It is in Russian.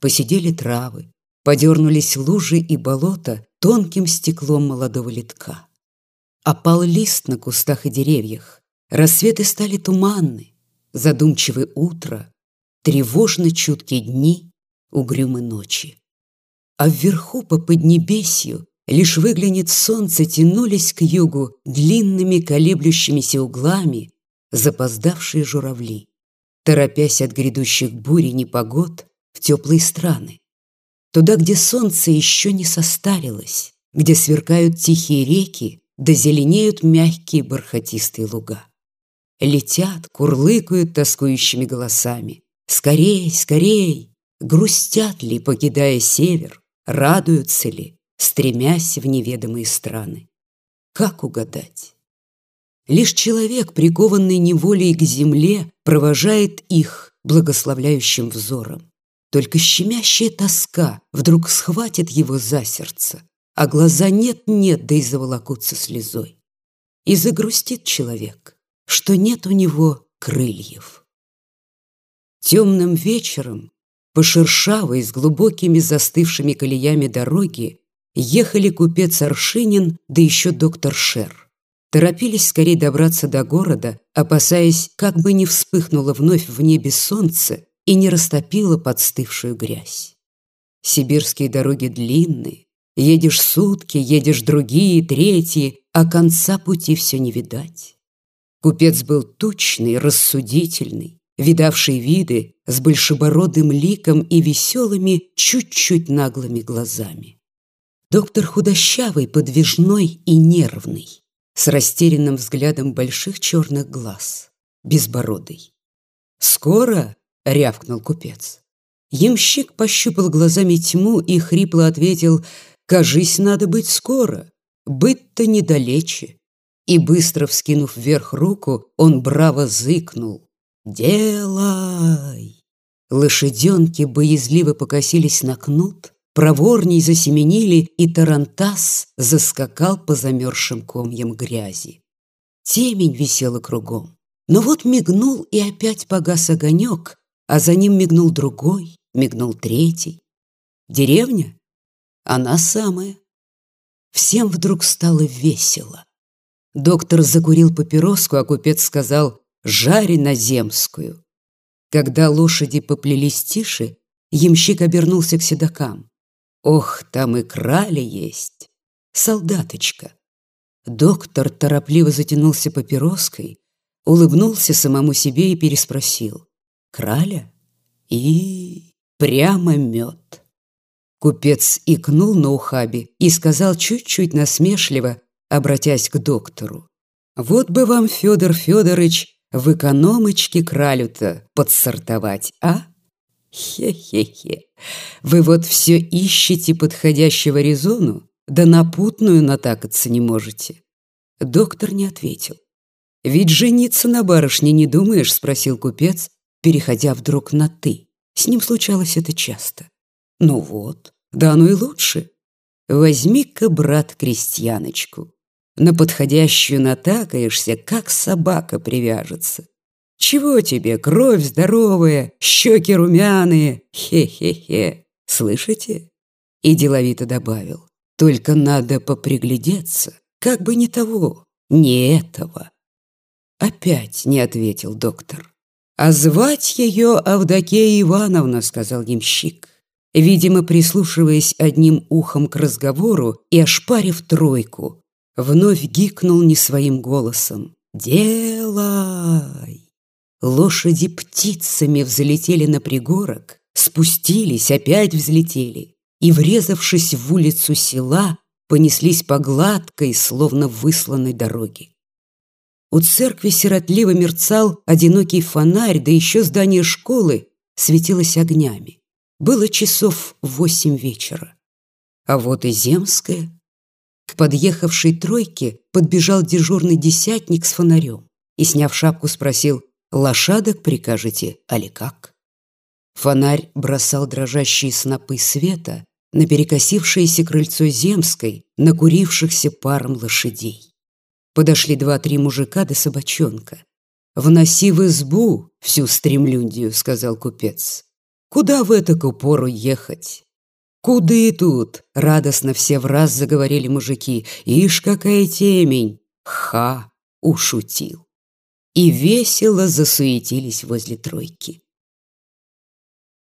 посидели травы, подернулись лужи и болота тонким стеклом молодого литка. Опал лист на кустах и деревьях, рассветы стали туманны, задумчивы утро, тревожны чуткие дни, угрюмы ночи. А вверху по поднебесью лишь выглянет солнце, тянулись к югу длинными колеблющимися углами запоздавшие журавли, торопясь от грядущих бурь и непогод в теплые страны. Туда, где солнце еще не состарилось, где сверкают тихие реки, да зеленеют мягкие бархатистые луга. Летят, курлыкают тоскующими голосами. Скорей, скорей! Грустят ли, покидая север? Радуются ли, стремясь в неведомые страны? Как угадать? Лишь человек, прикованный неволей к земле, провожает их благословляющим взором. Только щемящая тоска вдруг схватит его за сердце, а глаза нет-нет, да и заволокутся слезой. И загрустит человек, что нет у него крыльев. Темным вечером по шершавой с глубокими застывшими колеями дороги ехали купец Аршинин, да еще доктор Шер торопились скорее добраться до города, опасаясь, как бы не вспыхнуло вновь в небе солнце и не растопило подстывшую грязь. Сибирские дороги длинные, едешь сутки, едешь другие, третьи, а конца пути все не видать. Купец был тучный, рассудительный, видавший виды с большебородым ликом и веселыми, чуть-чуть наглыми глазами. Доктор худощавый, подвижной и нервный с растерянным взглядом больших черных глаз, безбородый. «Скоро?» — рявкнул купец. Ямщик пощупал глазами тьму и хрипло ответил, «Кажись, надо быть скоро, быть-то недалече». И быстро вскинув вверх руку, он браво зыкнул. «Делай!» Лошаденки боязливо покосились на кнут, проворней засеменили, и тарантас заскакал по замерзшим комьям грязи. Темень висела кругом. Но вот мигнул, и опять погас огонек, а за ним мигнул другой, мигнул третий. Деревня? Она самая. Всем вдруг стало весело. Доктор закурил папироску, а купец сказал «Жари на земскую». Когда лошади поплелись тише, ямщик обернулся к седокам. Ох, там и крали есть. Солдаточка. Доктор торопливо затянулся папироской, улыбнулся самому себе и переспросил. Краля? И прямо мед. Купец икнул на ухабе и сказал чуть-чуть насмешливо, обратясь к доктору. «Вот бы вам, Федор Федорович, в экономочке кралю-то подсортовать, а?» Хе-хе-хе. Вы вот все ищете подходящего резону, да напутную натакаться не можете. Доктор не ответил. «Ведь жениться на барышне не думаешь?» — спросил купец, переходя вдруг на «ты». С ним случалось это часто. «Ну вот, да оно и лучше. Возьми-ка, брат, крестьяночку. На подходящую натакаешься, как собака привяжется. Чего тебе, кровь здоровая, щеки румяные, хе-хе-хе, слышите?» И деловито добавил, «Только надо поприглядеться, как бы не того, не этого». Опять не ответил доктор. «А звать ее Авдокея Ивановна», — сказал ямщик, видимо, прислушиваясь одним ухом к разговору и ошпарив тройку, вновь гикнул не своим голосом. «Делай!» Лошади птицами взлетели на пригорок, спустились, опять взлетели и, врезавшись в улицу села, понеслись по гладкой, словно высланной дороге. У церкви сиротливо мерцал одинокий фонарь, да еще здание школы светилось огнями. Было часов восемь вечера. А вот и Земская. К подъехавшей тройке подбежал дежурный десятник с фонарем и, сняв шапку, спросил, Лошадок прикажете, али как? Фонарь бросал дрожащие снопы света на перекосившееся крыльцо земской, накурившихся паром лошадей. Подошли два-три мужика да собачонка. «Вноси в избу всю стремлюндию», — сказал купец. Куда в эту пору ехать? «Куды тут?» — радостно все в раз заговорили мужики. «Ишь, какая темень!» Ха! Ушутил. И весело засуетились возле тройки.